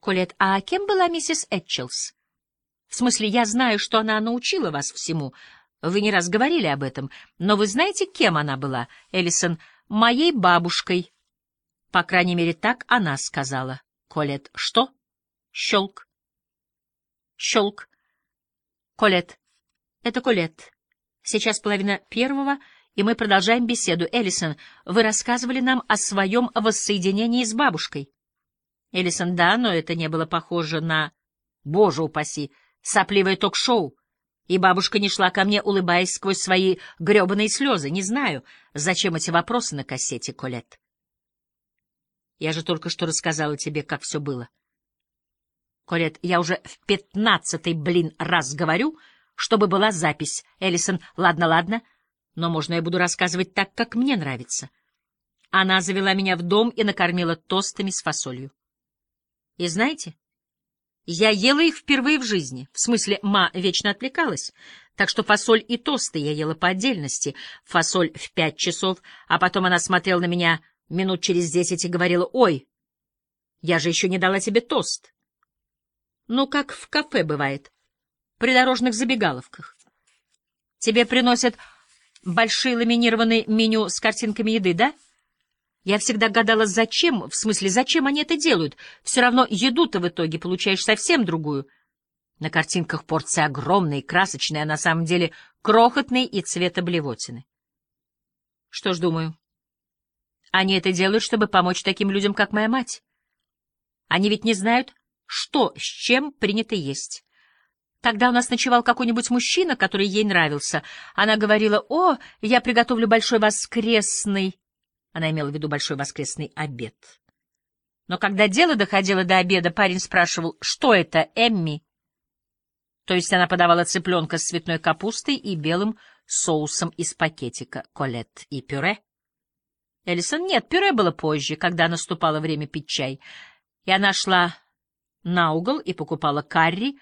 Колет, а кем была миссис Этчелс? В смысле, я знаю, что она научила вас всему. Вы не раз говорили об этом. Но вы знаете, кем она была, Эллисон? Моей бабушкой. По крайней мере, так она сказала. Колет, что? Щелк. Щелк. Колет. Это Колет. Сейчас половина первого, и мы продолжаем беседу. Эллисон, вы рассказывали нам о своем воссоединении с бабушкой. Эллисон, да, но это не было похоже на... Боже упаси! Сопливое ток-шоу. И бабушка не шла ко мне, улыбаясь сквозь свои гребаные слезы. Не знаю, зачем эти вопросы на кассете, Колет. Я же только что рассказала тебе, как все было. Колет, я уже в пятнадцатый, блин, раз говорю, чтобы была запись. Эллисон, ладно, ладно, но можно я буду рассказывать так, как мне нравится. Она завела меня в дом и накормила тостами с фасолью. И знаете, я ела их впервые в жизни. В смысле, ма вечно отвлекалась. Так что фасоль и тосты я ела по отдельности. Фасоль в пять часов, а потом она смотрела на меня минут через десять и говорила, «Ой, я же еще не дала тебе тост». Ну, как в кафе бывает, при дорожных забегаловках. Тебе приносят большие ламинированные меню с картинками еды, да? — я всегда гадала, зачем, в смысле, зачем они это делают. Все равно еду-то в итоге получаешь совсем другую. На картинках порции огромные, красочные, а на самом деле крохотные и цвета блевотины. Что ж, думаю, они это делают, чтобы помочь таким людям, как моя мать. Они ведь не знают, что с чем принято есть. Когда у нас ночевал какой-нибудь мужчина, который ей нравился, она говорила, «О, я приготовлю большой воскресный она имела в виду большой воскресный обед. Но когда дело доходило до обеда, парень спрашивал, что это, Эмми? То есть она подавала цыпленка с цветной капустой и белым соусом из пакетика, колет и пюре. Эллисон, нет, пюре было позже, когда наступало время пить чай. И она шла на угол и покупала карри,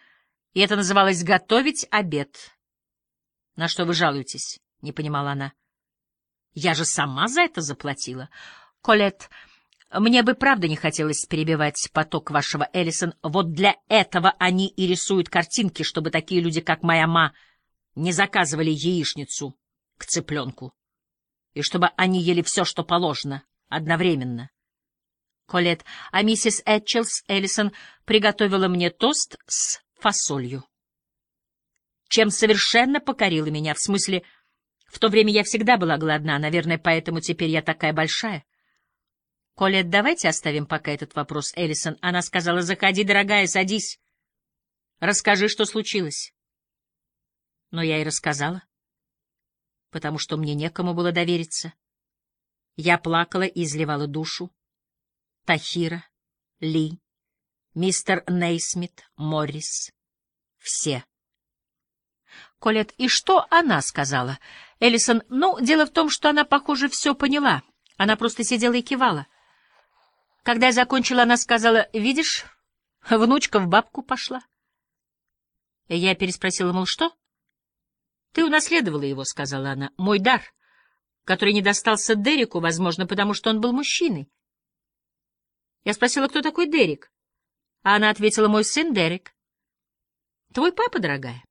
и это называлось «готовить обед». — На что вы жалуетесь? — не понимала она. Я же сама за это заплатила. Колет, мне бы правда не хотелось перебивать поток вашего Эллисон. Вот для этого они и рисуют картинки, чтобы такие люди, как моя ма, не заказывали яичницу к цыпленку. И чтобы они ели все, что положено, одновременно. Колет, а миссис Этчелс Эллисон приготовила мне тост с фасолью. Чем совершенно покорила меня, в смысле — в то время я всегда была голодна, наверное, поэтому теперь я такая большая. Колет, давайте оставим пока этот вопрос, Эллисон. Она сказала, заходи, дорогая, садись. Расскажи, что случилось. Но я и рассказала, потому что мне некому было довериться. Я плакала и изливала душу. Тахира, Ли, мистер Нейсмит, Моррис. Все. Колет, и что она сказала? Эллисон, ну, дело в том, что она, похоже, все поняла. Она просто сидела и кивала. Когда я закончила, она сказала, видишь, внучка в бабку пошла. Я переспросила, мол, что? Ты унаследовала его, сказала она, мой дар, который не достался Дереку, возможно, потому что он был мужчиной. Я спросила, кто такой Дерек? А она ответила, мой сын Дерек. Твой папа, дорогая.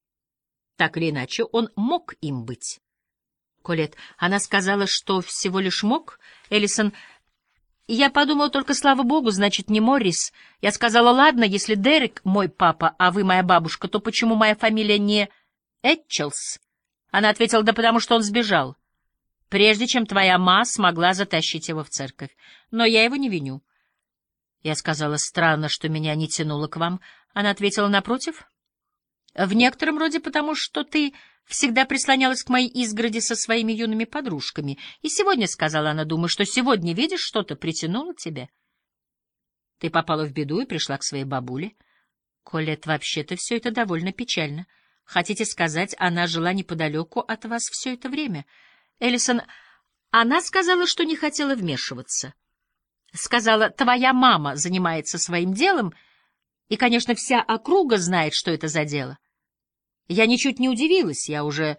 Так или иначе, он мог им быть. Колет, она сказала, что всего лишь мог? Эллисон, я подумала только, слава богу, значит, не Моррис. Я сказала, ладно, если Дерек мой папа, а вы моя бабушка, то почему моя фамилия не Этчелс? Она ответила, да потому что он сбежал, прежде чем твоя ма смогла затащить его в церковь. Но я его не виню. Я сказала, странно, что меня не тянуло к вам. Она ответила, напротив, в некотором роде потому, что ты всегда прислонялась к моей изгороди со своими юными подружками. И сегодня, — сказала она, — думаю, что сегодня, видишь, что-то притянуло тебя. Ты попала в беду и пришла к своей бабуле. Колет, вообще-то все это довольно печально. Хотите сказать, она жила неподалеку от вас все это время? Эллисон, она сказала, что не хотела вмешиваться. Сказала, твоя мама занимается своим делом, и, конечно, вся округа знает, что это за дело. Я ничуть не удивилась, я уже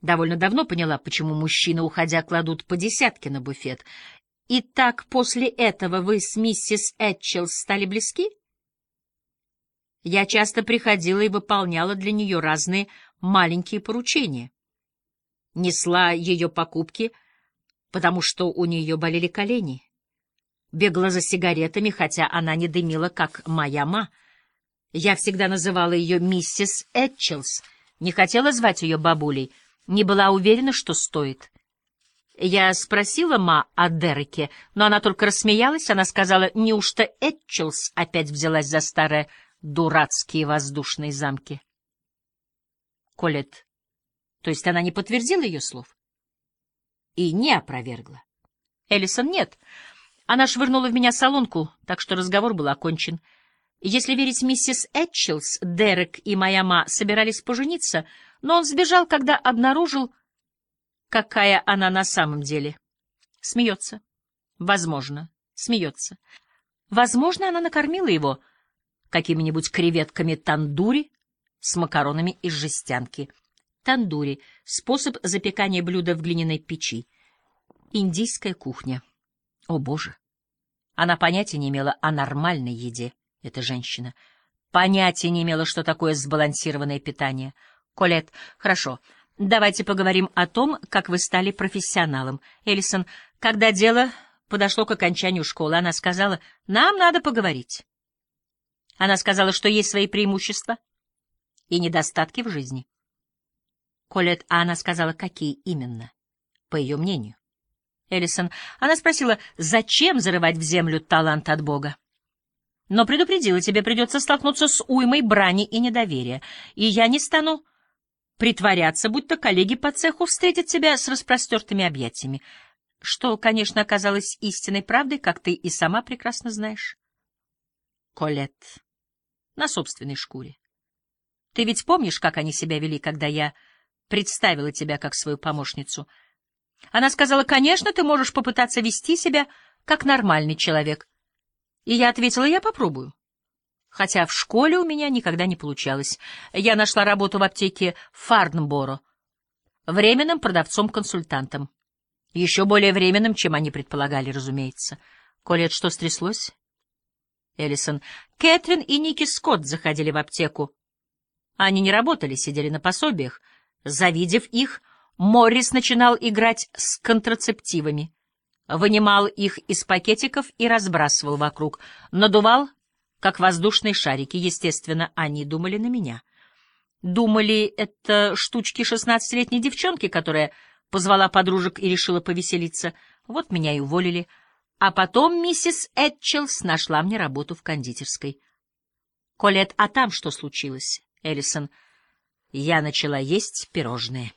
довольно давно поняла, почему мужчины, уходя, кладут по десятке на буфет. И так после этого вы с миссис Этчелл стали близки? Я часто приходила и выполняла для нее разные маленькие поручения. Несла ее покупки, потому что у нее болели колени. Бегала за сигаретами, хотя она не дымила, как моя ма. Я всегда называла ее миссис Этчелс, не хотела звать ее бабулей, не была уверена, что стоит. Я спросила ма о Дереке, но она только рассмеялась. Она сказала, неужто Этчелс опять взялась за старое дурацкие воздушные замки. Колет, то есть она не подтвердила ее слов? И не опровергла. Эллисон нет. Она швырнула в меня солонку, так что разговор был окончен. Если верить миссис Этчелс, Дерек и моя ма собирались пожениться, но он сбежал, когда обнаружил, какая она на самом деле. Смеется. Возможно, смеется. Возможно, она накормила его — какими-нибудь креветками тандури с макаронами из жестянки. Тандури — способ запекания блюда в глиняной печи. Индийская кухня. О, боже! Она понятия не имела о нормальной еде, эта женщина. Понятия не имела, что такое сбалансированное питание. Колет, хорошо, давайте поговорим о том, как вы стали профессионалом. Эллисон, когда дело подошло к окончанию школы, она сказала, нам надо поговорить. Она сказала, что есть свои преимущества и недостатки в жизни. Колет, а она сказала, какие именно, по ее мнению. Эллисон, она спросила, зачем зарывать в землю талант от Бога? Но предупредила, тебе придется столкнуться с уймой брани и недоверия, и я не стану притворяться, будто коллеги по цеху встретят тебя с распростертыми объятиями, что, конечно, оказалось истинной правдой, как ты и сама прекрасно знаешь. Колет на собственной шкуре. Ты ведь помнишь, как они себя вели, когда я представила тебя как свою помощницу? Она сказала, конечно, ты можешь попытаться вести себя как нормальный человек. И я ответила, я попробую. Хотя в школе у меня никогда не получалось. Я нашла работу в аптеке Фарнборо, временным продавцом-консультантом. Еще более временным, чем они предполагали, разумеется. Колет, что стряслось? Эллисон. Кэтрин и Ники Скотт заходили в аптеку. Они не работали, сидели на пособиях. Завидев их, Моррис начинал играть с контрацептивами. Вынимал их из пакетиков и разбрасывал вокруг. Надувал, как воздушные шарики. Естественно, они думали на меня. Думали, это штучки шестнадцатилетней девчонки, которая позвала подружек и решила повеселиться. Вот меня и уволили. А потом миссис Этчелс нашла мне работу в кондитерской. Колет, а там что случилось, Эллисон? Я начала есть пирожные.